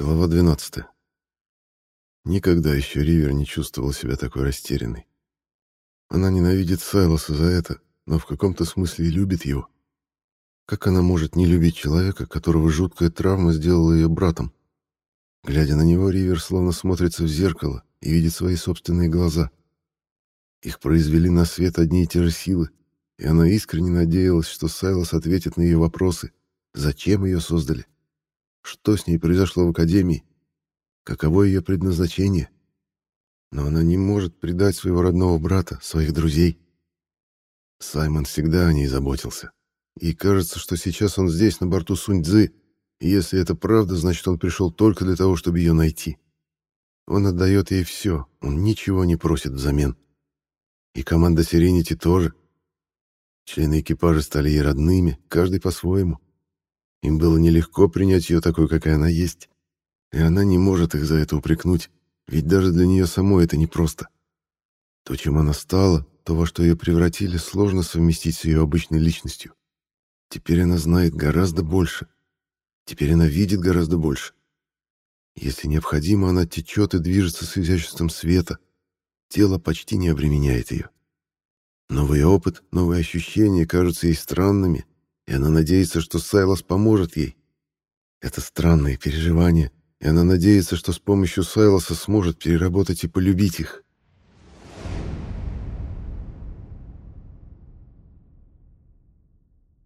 Глава 12. Никогда еще Ривер не чувствовал себя такой растерянной. Она ненавидит Сайлоса за это, но в каком-то смысле и любит его. Как она может не любить человека, которого жуткая травма сделала ее братом? Глядя на него, Ривер словно смотрится в зеркало и видит свои собственные глаза. Их произвели на свет одни и те же силы, и она искренне надеялась, что Сайлос ответит на ее вопросы, зачем ее создали, что с ней произошло в Академии? Каково ее предназначение? Но она не может предать своего родного брата, своих друзей. Саймон всегда о ней заботился. И кажется, что сейчас он здесь, на борту Сунь-Дзы, если это правда, значит, он пришел только для того, чтобы ее найти. Он отдает ей все, он ничего не просит взамен. И команда Сиренити тоже. Члены экипажа стали ей родными, каждый по-своему. Им было нелегко принять ее такой, какая она есть. И она не может их за это упрекнуть, ведь даже для нее самой это непросто. То, чем она стала, то, во что ее превратили, сложно совместить с ее обычной личностью. Теперь она знает гораздо больше. Теперь она видит гораздо больше. Если необходимо, она течет и движется с изяществом света. Тело почти не обременяет ее. Новый опыт, новые ощущения кажутся ей странными, и она надеется, что Сайлос поможет ей. Это странные переживания, и она надеется, что с помощью Сайлоса сможет переработать и полюбить их.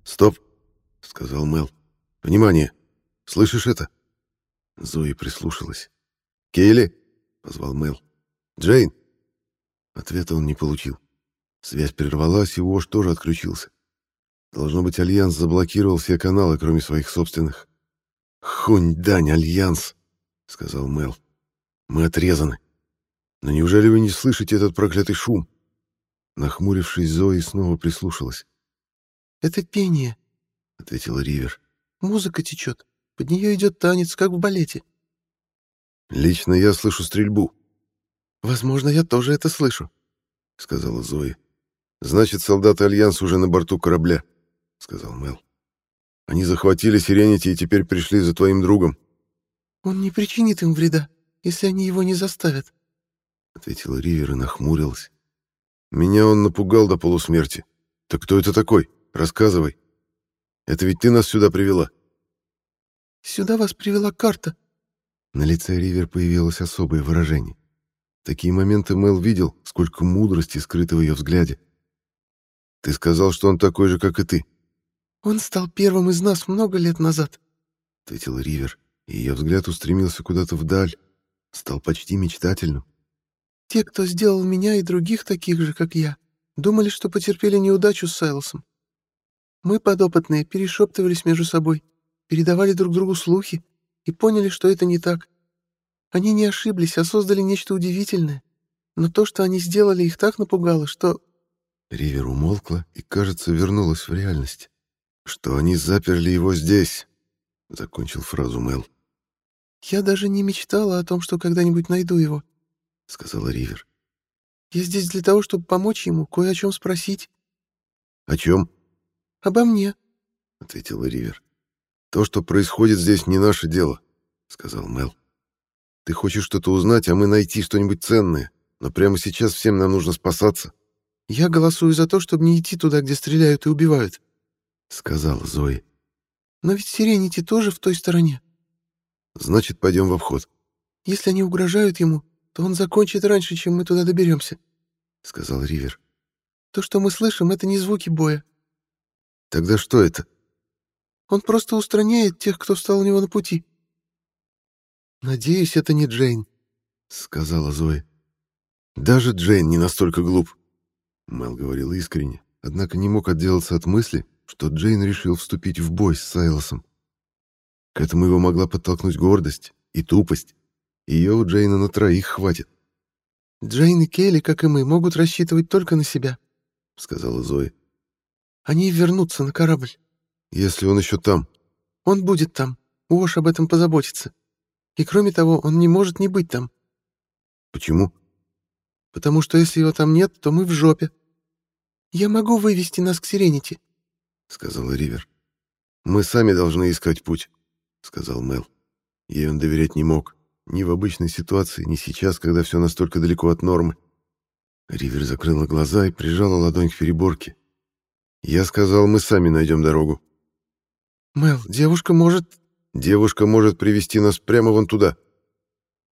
«Стоп!» — сказал Мел. «Внимание! Слышишь это?» Зои прислушалась. «Кейли?» — позвал Мел. «Джейн?» Ответа он не получил. Связь прервалась, и Уош тоже отключился. Должно быть, Альянс заблокировал все каналы, кроме своих собственных. «混蛋 Альянс!» — сказал Мел. «Мы отрезаны. Но неужели вы не слышите этот проклятый шум?» Нахмурившись, Зои снова прислушалась. «Это пение», — ответила Ривер. «Музыка течет. Под нее идет танец, как в балете». «Лично я слышу стрельбу». «Возможно, я тоже это слышу», — сказала Зои. «Значит, солдаты Альянса уже на борту корабля» сказал Мел. Они захватили Сиренити и теперь пришли за твоим другом. Он не причинит им вреда, если они его не заставят, ответила Ривер и нахмурилась. Меня он напугал до полусмерти. Так кто это такой? Рассказывай. Это ведь ты нас сюда привела. Сюда вас привела карта. На лице Ривер появилось особое выражение. Такие моменты Мел видел, сколько мудрости скрыто в ее взгляде. Ты сказал, что он такой же, как и ты. «Он стал первым из нас много лет назад», — ответила Ривер, и ее взгляд устремился куда-то вдаль, стал почти мечтательным. «Те, кто сделал меня и других таких же, как я, думали, что потерпели неудачу с Сайлосом. Мы, подопытные, перешептывались между собой, передавали друг другу слухи и поняли, что это не так. Они не ошиблись, а создали нечто удивительное. Но то, что они сделали, их так напугало, что...» Ривер умолкла и, кажется, вернулась в реальность что они заперли его здесь», — закончил фразу Мел. «Я даже не мечтала о том, что когда-нибудь найду его», — сказала Ривер. «Я здесь для того, чтобы помочь ему, кое о чем спросить». «О чем?» «Обо мне», — ответила Ривер. «То, что происходит здесь, не наше дело», — сказал Мел. «Ты хочешь что-то узнать, а мы найти что-нибудь ценное, но прямо сейчас всем нам нужно спасаться». «Я голосую за то, чтобы не идти туда, где стреляют и убивают», — сказала Зои. «Но ведь Сиренити тоже в той стороне». «Значит, пойдем в обход». «Если они угрожают ему, то он закончит раньше, чем мы туда доберемся», — сказал Ривер. «То, что мы слышим, это не звуки боя». «Тогда что это?» «Он просто устраняет тех, кто встал у него на пути». «Надеюсь, это не Джейн», — сказала Зои. «Даже Джейн не настолько глуп», — Мел говорил искренне, однако не мог отделаться от мысли, что Джейн решил вступить в бой с Сайлосом. К этому его могла подтолкнуть гордость и тупость. Ее у Джейна на троих хватит. «Джейн и Келли, как и мы, могут рассчитывать только на себя», — сказала Зои. «Они вернутся на корабль». «Если он еще там». «Он будет там. Уош об этом позаботится. И кроме того, он не может не быть там». «Почему?» «Потому что если его там нет, то мы в жопе. Я могу вывести нас к Сиренити», — сказала Ривер. «Мы сами должны искать путь», — сказал Мел. Ей он доверять не мог. Ни в обычной ситуации, ни сейчас, когда все настолько далеко от нормы. Ривер закрыла глаза и прижала ладонь к переборке. Я сказал, мы сами найдем дорогу. «Мел, девушка может...» «Девушка может привести нас прямо вон туда».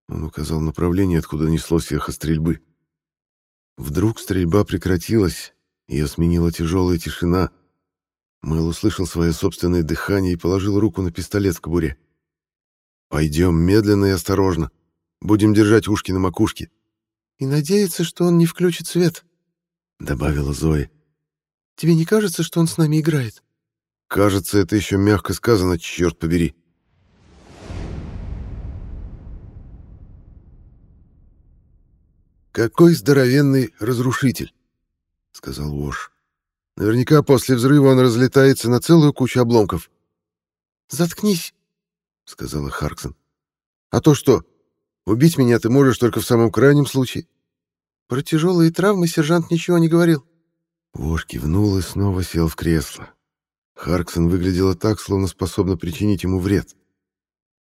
Он указал направление, откуда неслось эхо стрельбы. Вдруг стрельба прекратилась, ее сменила тяжелая тишина. Мэл услышал свое собственное дыхание и положил руку на пистолет в кобуре. «Пойдем медленно и осторожно. Будем держать ушки на макушке». «И надеяться, что он не включит свет», — добавила Зоя. «Тебе не кажется, что он с нами играет?» «Кажется, это еще мягко сказано, черт побери». «Какой здоровенный разрушитель!» — сказал Уош. «Наверняка после взрыва он разлетается на целую кучу обломков». «Заткнись!» — сказала Харксон. «А то что? Убить меня ты можешь только в самом крайнем случае». «Про тяжелые травмы сержант ничего не говорил». Вош кивнул и снова сел в кресло. Харксон выглядела так, словно способна причинить ему вред.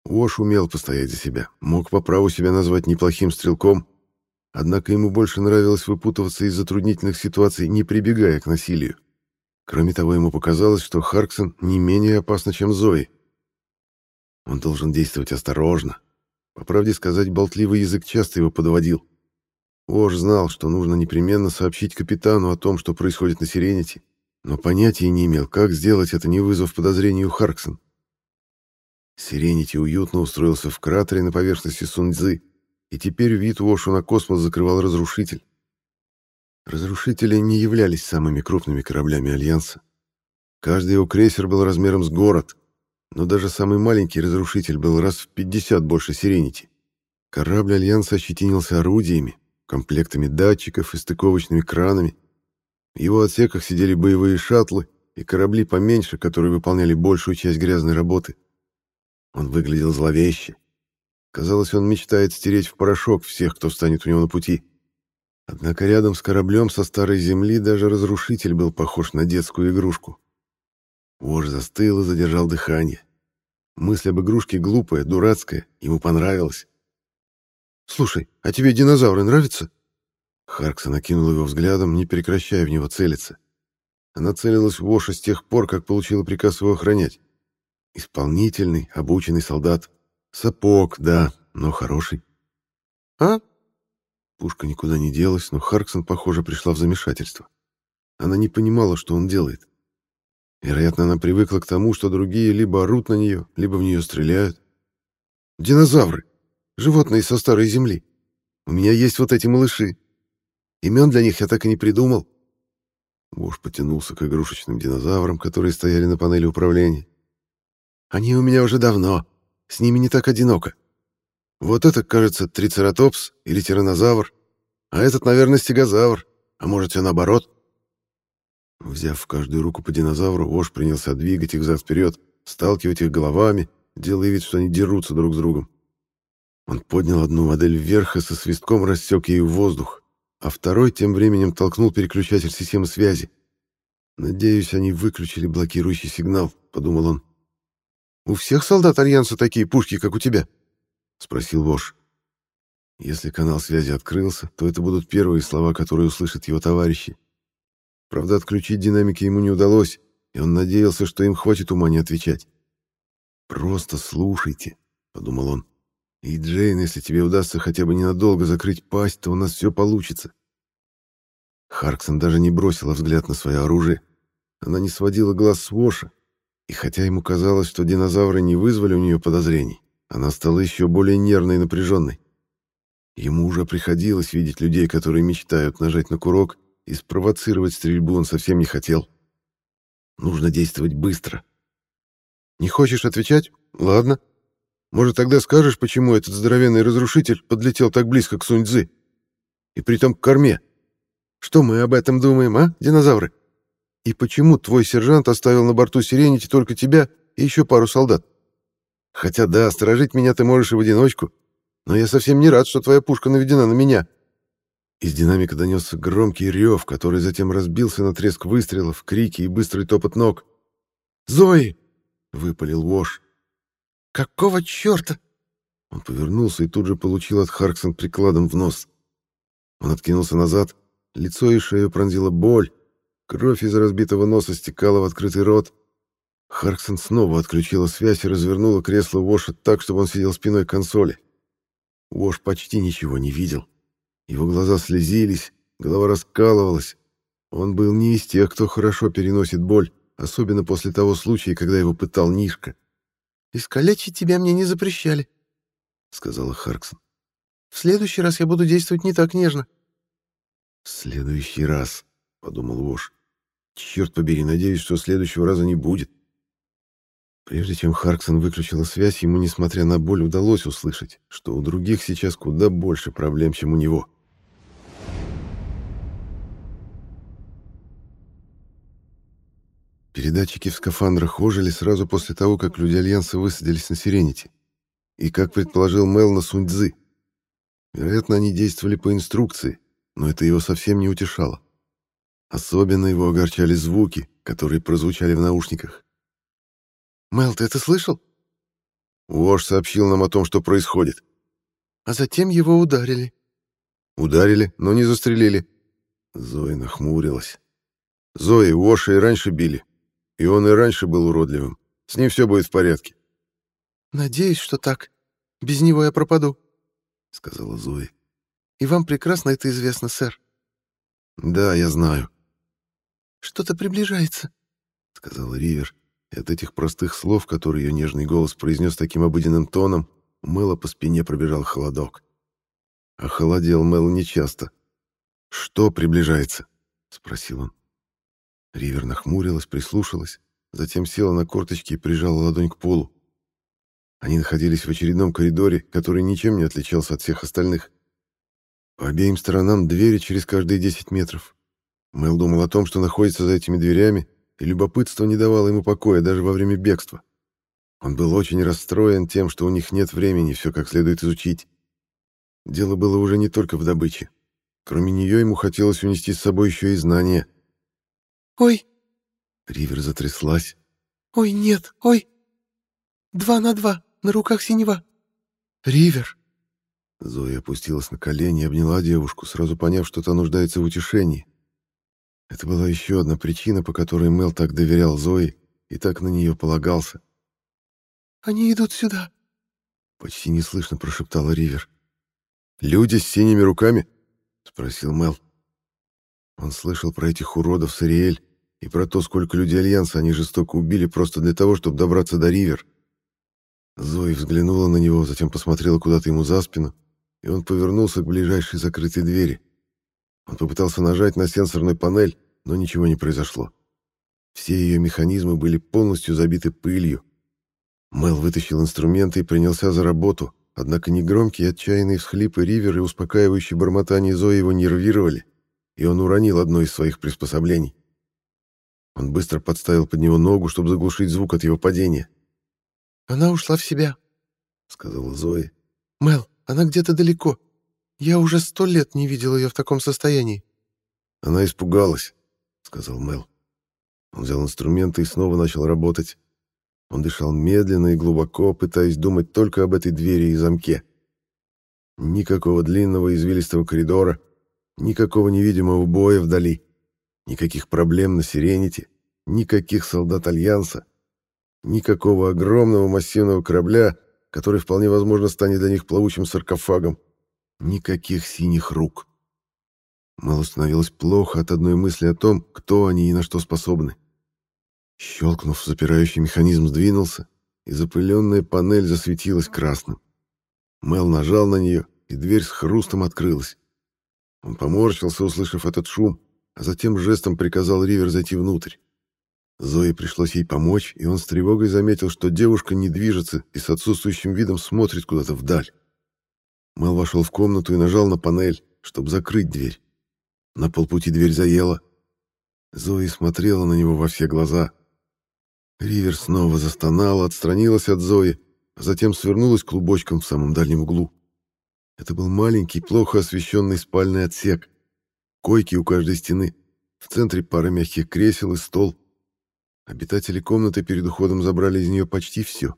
Вош умел постоять за себя, мог по праву себя назвать неплохим стрелком, однако ему больше нравилось выпутываться из затруднительных ситуаций, не прибегая к насилию. Кроме того, ему показалось, что Харксон не менее опасна, чем Зои. Он должен действовать осторожно. По правде сказать, болтливый язык часто его подводил. Ож знал, что нужно непременно сообщить капитану о том, что происходит на Сиренити, но понятия не имел, как сделать это, не вызвав подозрений у Харксон. Сиренити уютно устроился в кратере на поверхности Сунцзы, и теперь вид Вошу на космос закрывал разрушитель. Разрушители не являлись самыми крупными кораблями Альянса. Каждый его крейсер был размером с город, но даже самый маленький разрушитель был раз в 50 больше Сиренити. Корабль Альянса ощетинился орудиями, комплектами датчиков и стыковочными кранами. В его отсеках сидели боевые шаттлы и корабли поменьше, которые выполняли большую часть грязной работы. Он выглядел зловеще. Казалось, он мечтает стереть в порошок всех, кто встанет у него на пути. Однако рядом с кораблем со старой земли даже разрушитель был похож на детскую игрушку. Вож застыл и задержал дыхание. Мысль об игрушке глупая, дурацкая, ему понравилась. «Слушай, а тебе динозавры нравятся?» Харксон окинул его взглядом, не прекращая в него целиться. Она целилась в Воша с тех пор, как получила приказ его охранять. Исполнительный, обученный солдат. Сапог, да, но хороший. «А?» Пушка никуда не делась, но Харксон, похоже, пришла в замешательство. Она не понимала, что он делает. Вероятно, она привыкла к тому, что другие либо орут на нее, либо в нее стреляют. Динозавры. Животные со старой земли. У меня есть вот эти малыши. Имен для них я так и не придумал. Буш потянулся к игрушечным динозаврам, которые стояли на панели управления. Они у меня уже давно. С ними не так одиноко. Вот это, кажется, трицератопс или тиранозавр. А этот, наверное, стегозавр. А может, все наоборот. Взяв в каждую руку по динозавру, Ош принялся двигать их взад-вперед, сталкивать их головами, делая вид, что они дерутся друг с другом. Он поднял одну модель вверх и со свистком рассек ее в воздух, а второй тем временем толкнул переключатель системы связи. «Надеюсь, они выключили блокирующий сигнал», — подумал он. «У всех солдат Альянса такие пушки, как у тебя?» — спросил Вош. Если канал связи открылся, то это будут первые слова, которые услышат его товарищи. Правда, отключить динамики ему не удалось, и он надеялся, что им хватит ума не отвечать. «Просто слушайте», — подумал он. «И, Джейн, если тебе удастся хотя бы ненадолго закрыть пасть, то у нас все получится». Харксон даже не бросила взгляд на свое оружие. Она не сводила глаз с Воша, и хотя ему казалось, что динозавры не вызвали у нее подозрений, она стала еще более нервной и напряженной. Ему уже приходилось видеть людей, которые мечтают нажать на курок и спровоцировать стрельбу он совсем не хотел. Нужно действовать быстро. Не хочешь отвечать? Ладно. Может, тогда скажешь, почему этот здоровенный разрушитель подлетел так близко к Сунь-Дзы? И притом к корме. Что мы об этом думаем, а, динозавры? И почему твой сержант оставил на борту Сиренити только тебя и еще пару солдат? Хотя да, сторожить меня ты можешь и в одиночку, но я совсем не рад, что твоя пушка наведена на меня. Из динамика донесся громкий рев, который затем разбился на треск выстрелов, крики и быстрый топот ног. «Зои!» — выпалил Вош. «Какого черта?» Он повернулся и тут же получил от Харксон прикладом в нос. Он откинулся назад, лицо и шею пронзила боль, кровь из разбитого носа стекала в открытый рот. Харксон снова отключила связь и развернула кресло Воша так, чтобы он сидел спиной к консоли. Вош почти ничего не видел. Его глаза слезились, голова раскалывалась. Он был не из тех, кто хорошо переносит боль, особенно после того случая, когда его пытал Нишка. «Искалечить тебя мне не запрещали», — сказала Харксон. «В следующий раз я буду действовать не так нежно». «В следующий раз», — подумал Вош. «Черт побери, надеюсь, что следующего раза не будет». Прежде чем Харксон выключила связь, ему, несмотря на боль, удалось услышать, что у других сейчас куда больше проблем, чем у него. Передатчики в скафандрах ожили сразу после того, как люди Альянса высадились на Сиренити. И, как предположил Мел, на Суньцзы. Вероятно, они действовали по инструкции, но это его совсем не утешало. Особенно его огорчали звуки, которые прозвучали в наушниках. «Мел, ты это слышал?» Уош сообщил нам о том, что происходит. А затем его ударили. Ударили, но не застрелили. Зоя нахмурилась. Зои Уоша и раньше били. И он и раньше был уродливым. С ним все будет в порядке. «Надеюсь, что так. Без него я пропаду», — сказала Зои. «И вам прекрасно это известно, сэр». «Да, я знаю». «Что-то приближается», — сказала Ривер. И от этих простых слов, которые ее нежный голос произнес таким обыденным тоном, у Мэла по спине пробежал холодок. Охолодел Мэл нечасто. «Что приближается?» — спросил он. Ривер нахмурилась, прислушалась, затем села на корточки и прижала ладонь к полу. Они находились в очередном коридоре, который ничем не отличался от всех остальных. По обеим сторонам двери через каждые 10 метров. Мэл думал о том, что находится за этими дверями, и любопытство не давало ему покоя даже во время бегства. Он был очень расстроен тем, что у них нет времени все как следует изучить. Дело было уже не только в добыче. Кроме нее ему хотелось унести с собой еще и знания. «Ой!» Ривер затряслась. «Ой, нет, ой! Два на два, на руках синева! Ривер!» Зоя опустилась на колени и обняла девушку, сразу поняв, что та нуждается в утешении. Это была еще одна причина, по которой Мел так доверял Зои и так на нее полагался. «Они идут сюда», — почти неслышно прошептала Ривер. «Люди с синими руками?» — спросил Мел. Он слышал про этих уродов с Ариэль и про то, сколько людей Альянса они жестоко убили просто для того, чтобы добраться до Ривер. Зои взглянула на него, затем посмотрела куда-то ему за спину, и он повернулся к ближайшей закрытой двери. Он попытался нажать на сенсорную панель, но ничего не произошло. Все ее механизмы были полностью забиты пылью. Мэл вытащил инструменты и принялся за работу, однако негромкие отчаянные всхлипы Ривер и успокаивающие бормотания Зои его нервировали, и он уронил одно из своих приспособлений. Он быстро подставил под него ногу, чтобы заглушить звук от его падения. «Она ушла в себя», — сказала Зои. «Мэл, она где-то далеко. Я уже сто лет не видел ее в таком состоянии». «Она испугалась», — сказал Мел. Он взял инструменты и снова начал работать. Он дышал медленно и глубоко, пытаясь думать только об этой двери и замке. Никакого длинного извилистого коридора, никакого невидимого боя вдали, никаких проблем на Сирените, никаких солдат Альянса, никакого огромного массивного корабля, который вполне возможно станет для них плавучим саркофагом. Никаких синих рук. Мэлу становилось плохо от одной мысли о том, кто они и на что способны. Щелкнув, запирающий механизм сдвинулся, и запыленная панель засветилась красным. Мэл нажал на нее, и дверь с хрустом открылась. Он поморщился, услышав этот шум, а затем жестом приказал Ривер зайти внутрь. Зое пришлось ей помочь, и он с тревогой заметил, что девушка не движется и с отсутствующим видом смотрит куда-то вдаль. Мэл вошел в комнату и нажал на панель, чтобы закрыть дверь. На полпути дверь заела. Зои смотрела на него во все глаза. Ривер снова застонала, отстранилась от Зои, а затем свернулась клубочком в самом дальнем углу. Это был маленький, плохо освещенный спальный отсек. Койки у каждой стены. В центре пара мягких кресел и стол. Обитатели комнаты перед уходом забрали из нее почти все.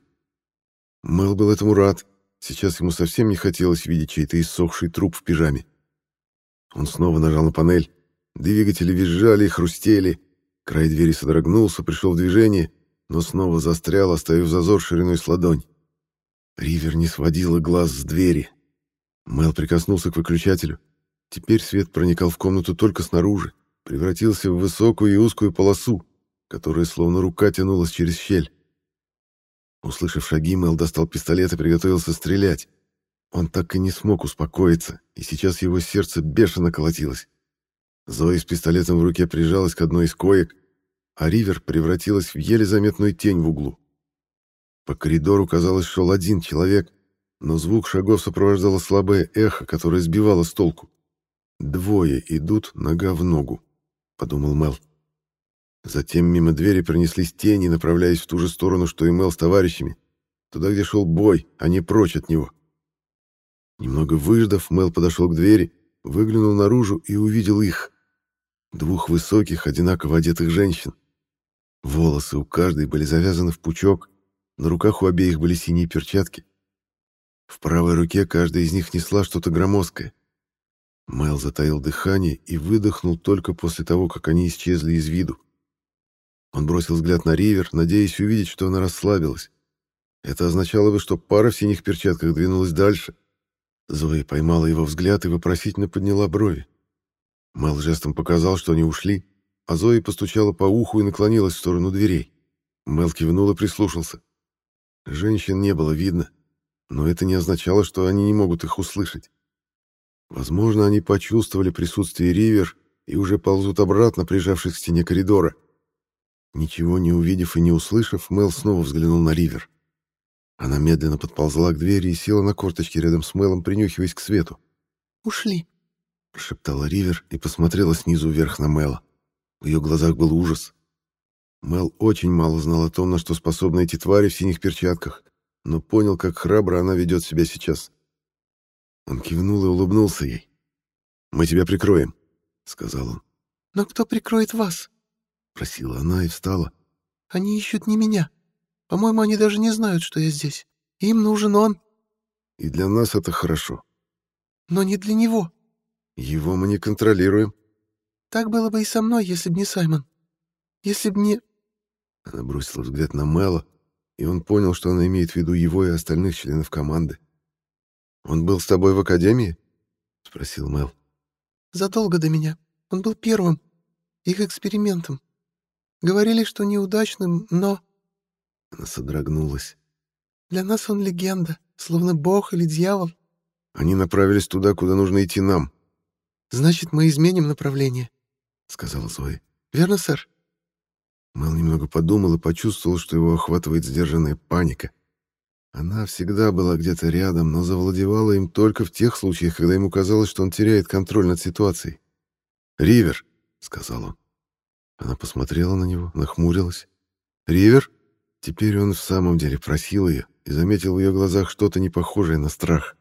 Мэл был этому рад. Сейчас ему совсем не хотелось видеть чей-то иссохший труп в пижаме. Он снова нажал на панель. Двигатели визжали и хрустели. Край двери содрогнулся, пришел в движение, но снова застрял, оставив зазор шириной с ладонь. Ривер не сводила глаз с двери. Мел прикоснулся к выключателю. Теперь свет проникал в комнату только снаружи, превратился в высокую и узкую полосу, которая словно рука тянулась через щель. Услышав шаги, Мел достал пистолет и приготовился стрелять. Он так и не смог успокоиться, и сейчас его сердце бешено колотилось. Зои с пистолетом в руке прижалась к одной из коек, а Ривер превратилась в еле заметную тень в углу. По коридору, казалось, шел один человек, но звук шагов сопровождало слабое эхо, которое сбивало с толку. «Двое идут нога в ногу», — подумал Мел. Затем мимо двери пронеслись тени, направляясь в ту же сторону, что и Мел с товарищами, туда, где шел бой, а не прочь от него. Немного выждав, Мел подошел к двери, выглянул наружу и увидел их. Двух высоких, одинаково одетых женщин. Волосы у каждой были завязаны в пучок, на руках у обеих были синие перчатки. В правой руке каждая из них несла что-то громоздкое. Мэл затаил дыхание и выдохнул только после того, как они исчезли из виду. Он бросил взгляд на Ривер, надеясь увидеть, что она расслабилась. Это означало бы, что пара в синих перчатках двинулась дальше. Зои поймала его взгляд и вопросительно подняла брови. Мэл жестом показал, что они ушли, а Зои постучала по уху и наклонилась в сторону дверей. Мэл кивнул и прислушался. Женщин не было видно, но это не означало, что они не могут их услышать. Возможно, они почувствовали присутствие Ривер и уже ползут обратно, прижавшись к стене коридора. Ничего не увидев и не услышав, Мел снова взглянул на Ривер. Она медленно подползла к двери и села на корточки рядом с Мелом, принюхиваясь к свету. «Ушли», — прошептала Ривер и посмотрела снизу вверх на Мела. В ее глазах был ужас. Мел очень мало знал о том, на что способны эти твари в синих перчатках, но понял, как храбро она ведет себя сейчас. Он кивнул и улыбнулся ей. «Мы тебя прикроем», — сказал он. «Но кто прикроет вас?» Просила она и встала. «Они ищут не меня. По-моему, они даже не знают, что я здесь. Им нужен он». «И для нас это хорошо». «Но не для него». «Его мы не контролируем». «Так было бы и со мной, если б не Саймон. Если б не...» Она бросила взгляд на Мэла, и он понял, что она имеет в виду его и остальных членов команды. «Он был с тобой в академии?» — спросил Мэл. «Задолго до меня. Он был первым. Их экспериментом. Говорили, что неудачным, но...» Она содрогнулась. «Для нас он легенда, словно бог или дьявол». «Они направились туда, куда нужно идти нам». «Значит, мы изменим направление», — сказала Зои. «Верно, сэр?» Мэл немного подумал и почувствовал, что его охватывает сдержанная паника. Она всегда была где-то рядом, но завладевала им только в тех случаях, когда ему казалось, что он теряет контроль над ситуацией. «Ривер», — сказал он. Она посмотрела на него, нахмурилась. «Ривер?» Теперь он в самом деле просил ее и заметил в ее глазах что-то непохожее на страх.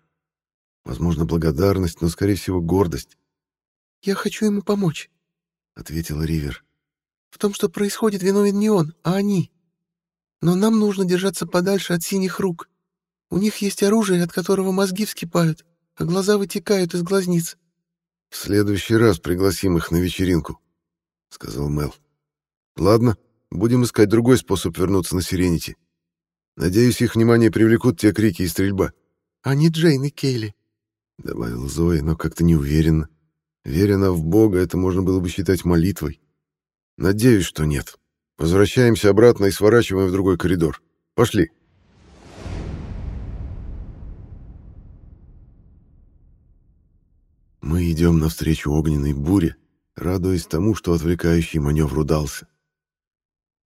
Возможно, благодарность, но, скорее всего, гордость. «Я хочу ему помочь», — ответила Ривер. «В том, что происходит, виновен не он, а они. Но нам нужно держаться подальше от синих рук. У них есть оружие, от которого мозги вскипают, а глаза вытекают из глазниц». «В следующий раз пригласим их на вечеринку», — сказал Мел. «Ладно, будем искать другой способ вернуться на Сиренити. Надеюсь, их внимание привлекут те крики и стрельба». «А не Джейн и Кейли», — добавила Зоя, но как-то неуверенно. Веря она в Бога, это можно было бы считать молитвой. «Надеюсь, что нет. Возвращаемся обратно и сворачиваем в другой коридор. Пошли». Мы идем навстречу огненной буре, радуясь тому, что отвлекающий маневр удался.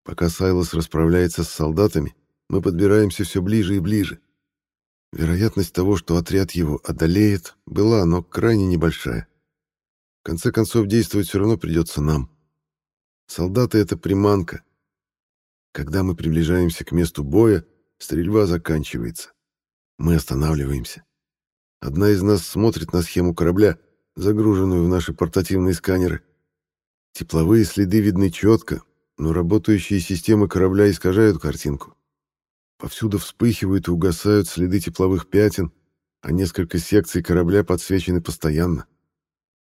Пока Сайлос расправляется с солдатами, мы подбираемся все ближе и ближе. Вероятность того, что отряд его одолеет, была, но крайне небольшая. В конце концов, действовать все равно придется нам. Солдаты — это приманка. Когда мы приближаемся к месту боя, стрельба заканчивается. Мы останавливаемся. Одна из нас смотрит на схему корабля, загруженную в наши портативные сканеры. Тепловые следы видны четко, но работающие системы корабля искажают картинку. Повсюду вспыхивают и угасают следы тепловых пятен, а несколько секций корабля подсвечены постоянно.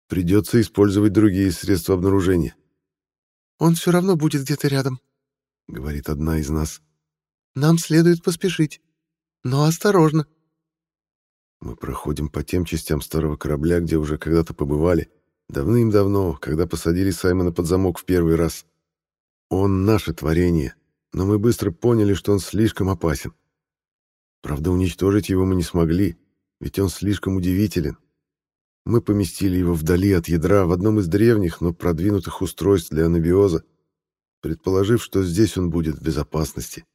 Придется использовать другие средства обнаружения. «Он все равно будет где-то рядом», — говорит одна из нас. «Нам следует поспешить. Но осторожно». Мы проходим по тем частям старого корабля, где уже когда-то побывали, давным-давно, когда посадили Саймона под замок в первый раз. Он наше творение, но мы быстро поняли, что он слишком опасен. Правда, уничтожить его мы не смогли, ведь он слишком удивителен. Мы поместили его вдали от ядра в одном из древних, но продвинутых устройств для анабиоза, предположив, что здесь он будет в безопасности.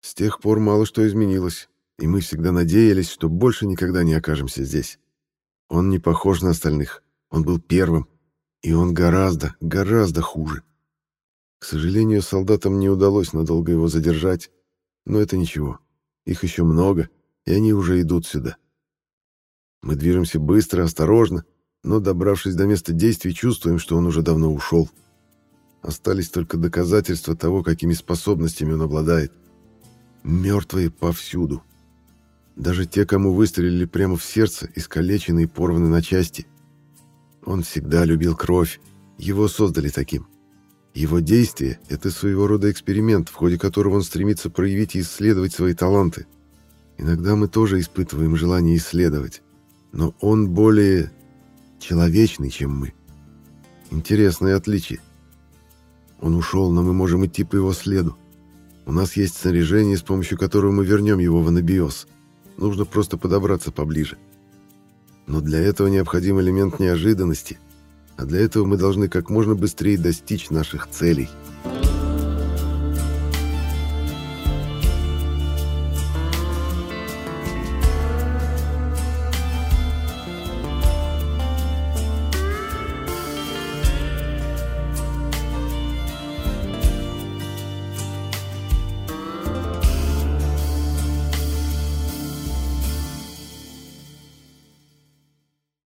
С тех пор мало что изменилось, и мы всегда надеялись, что больше никогда не окажемся здесь. Он не похож на остальных, он был первым, и он гораздо, гораздо хуже. К сожалению, солдатам не удалось надолго его задержать, но это ничего. Их еще много, и они уже идут сюда. Мы движемся быстро, осторожно, но, добравшись до места действий, чувствуем, что он уже давно ушел. Остались только доказательства того, какими способностями он обладает. Мертвые повсюду. Даже те, кому выстрелили прямо в сердце, искалечены и порваны на части. Он всегда любил кровь. Его создали таким. Его действие — это своего рода эксперимент, в ходе которого он стремится проявить и исследовать свои таланты. Иногда мы тоже испытываем желание исследовать но он более человечный, чем мы. Интересное отличие. Он ушел, но мы можем идти по его следу. У нас есть снаряжение, с помощью которого мы вернем его в анабиоз. Нужно просто подобраться поближе. Но для этого необходим элемент неожиданности, а для этого мы должны как можно быстрее достичь наших целей.